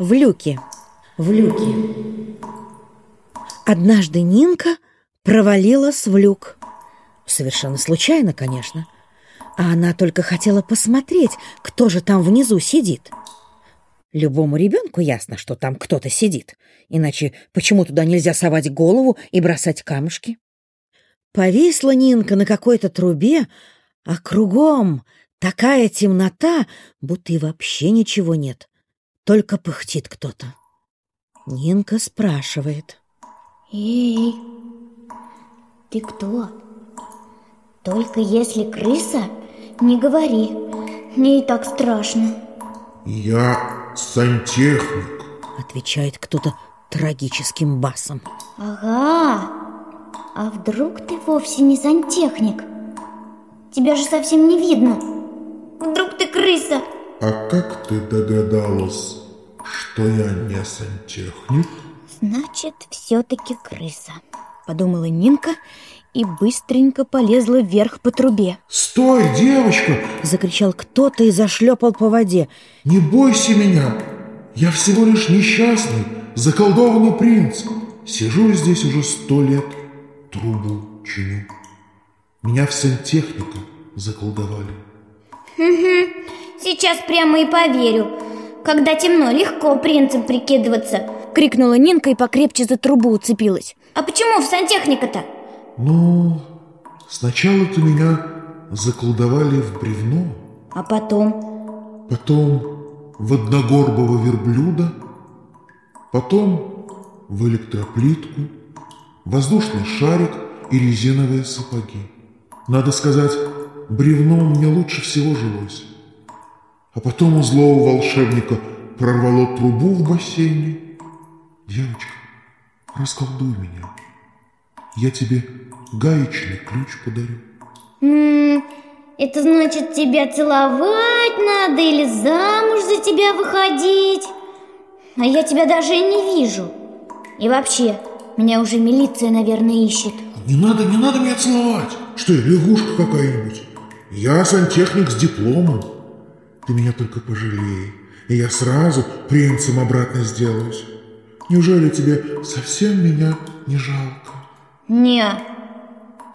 в люке. В люке. Однажды Нинка провалилась в люк. Совершенно случайно, конечно. А она только хотела посмотреть, кто же там внизу сидит. Любому ребенку ясно, что там кто-то сидит. Иначе почему туда нельзя совать голову и бросать камушки? Повисла Нинка на какой-то трубе, а кругом такая темнота, будто и вообще ничего нет. Только пыхтит кто-то. Нинка спрашивает. «Эй, ты кто? Только если крыса, не говори, мне и так страшно». «Я сантехник», — отвечает кто-то трагическим басом. «Ага, а вдруг ты вовсе не сантехник? Тебя же совсем не видно. Вдруг ты крыса?» «А как ты догадалась, что я не сантехник?» «Значит, все-таки крыса», — подумала Нинка и быстренько полезла вверх по трубе. «Стой, девочка!» — закричал кто-то и зашлепал по воде. «Не бойся меня! Я всего лишь несчастный, заколдованный принц. Сижу здесь уже сто лет, трубу чиню. Меня в сантехника заколдовали». Сейчас прямо и поверю. Когда темно, легко принцем прикидываться. Крикнула Нинка и покрепче за трубу уцепилась. А почему в сантехника-то? Ну, сначала-то меня заколдовали в бревно. А потом? Потом в одногорбого верблюда. Потом в электроплитку, воздушный шарик и резиновые сапоги. Надо сказать, бревно мне лучше всего жилось. А потом у злого волшебника прорвало трубу в бассейне. Девочка, расколдуй меня. Я тебе гаечный ключ подарю. М это значит, тебя целовать надо или замуж за тебя выходить? А я тебя даже и не вижу. И вообще, меня уже милиция, наверное, ищет. Не надо, не надо меня целовать. Что я, лягушка какая-нибудь? Я сантехник с дипломом. Ты меня только пожалей, и я сразу принцем обратно сделаюсь. Неужели тебе совсем меня не жалко? Не,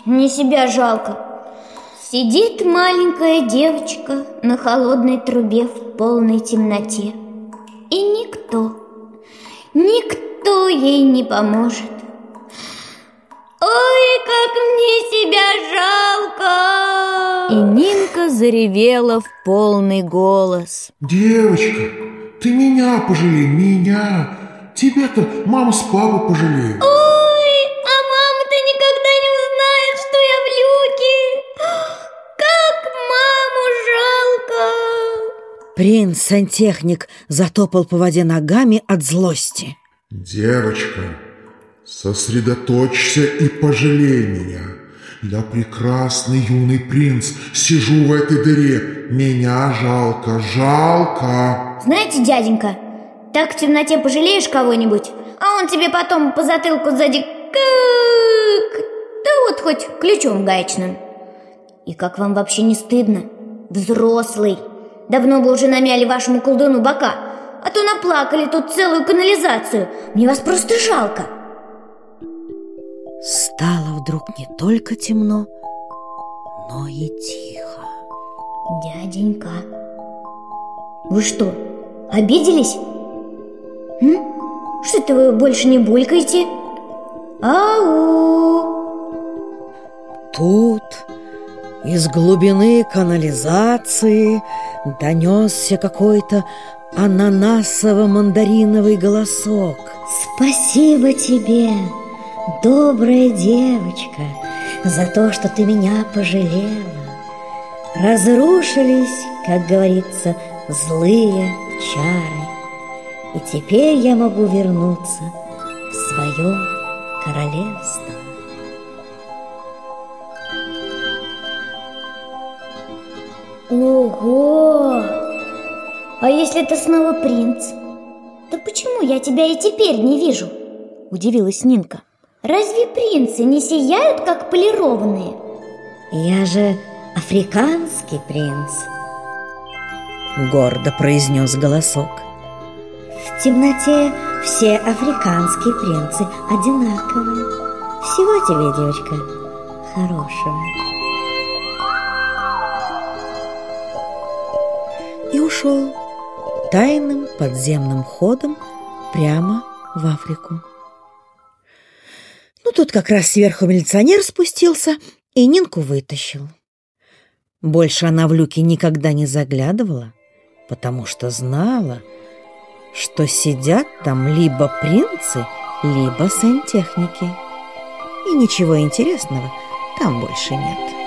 не себя жалко. Сидит маленькая девочка на холодной трубе в полной темноте. И никто, никто ей не поможет. И Нинка заревела в полный голос. Девочка, ты меня пожалей, меня. Тебя-то мама с папой пожалеют. Ой, а мама-то никогда не узнает, что я в люке. Как маму жалко. Принц-сантехник затопал по воде ногами от злости. Девочка, Сосредоточься и пожалей меня. Я прекрасный юный принц, сижу в этой дыре. Меня жалко, жалко. Знаете, дяденька, так в темноте пожалеешь кого-нибудь, а он тебе потом по затылку сзади как... Да вот хоть ключом гаечным. И как вам вообще не стыдно? Взрослый. Давно бы уже намяли вашему колдуну бока, а то наплакали тут целую канализацию. Мне вас просто жалко. Стало вдруг не только темно, но и тихо. Дяденька, вы что, обиделись? М? Что это вы больше не булькаете? Ау! Тут из глубины канализации донесся какой-то ананасово-мандариновый голосок. Спасибо тебе! Добрая девочка, за то, что ты меня пожалела. Разрушились, как говорится, злые чары. И теперь я могу вернуться в свое королевство. Ого! А если это снова принц? То почему я тебя и теперь не вижу? Удивилась Нинка. Разве принцы не сияют, как полированные? Я же африканский принц. Гордо произнес голосок. В темноте все африканские принцы одинаковые. Всего тебе, девочка, хорошего. И ушел тайным подземным ходом прямо в Африку. Тут как раз сверху милиционер спустился и Нинку вытащил. Больше она в люки никогда не заглядывала, потому что знала, что сидят там либо принцы, либо сантехники. И ничего интересного там больше нет.